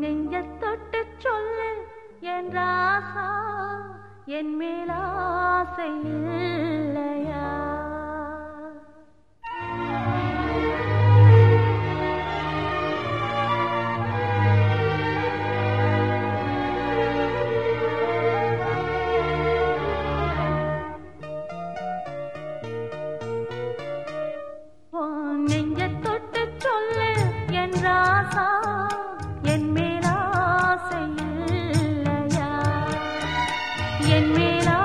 நெஞ்ச தொட்டு சொல்லு என் ராசா என் மேலாசை இல்லையா? मेरा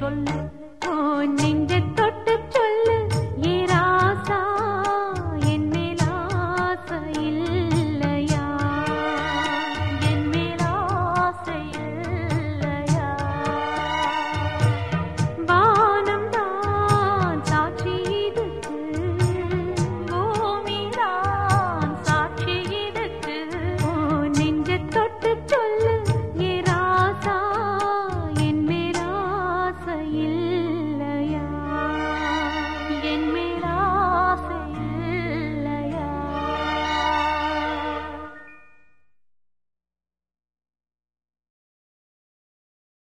சொல்ல ஓ நெஞ்சு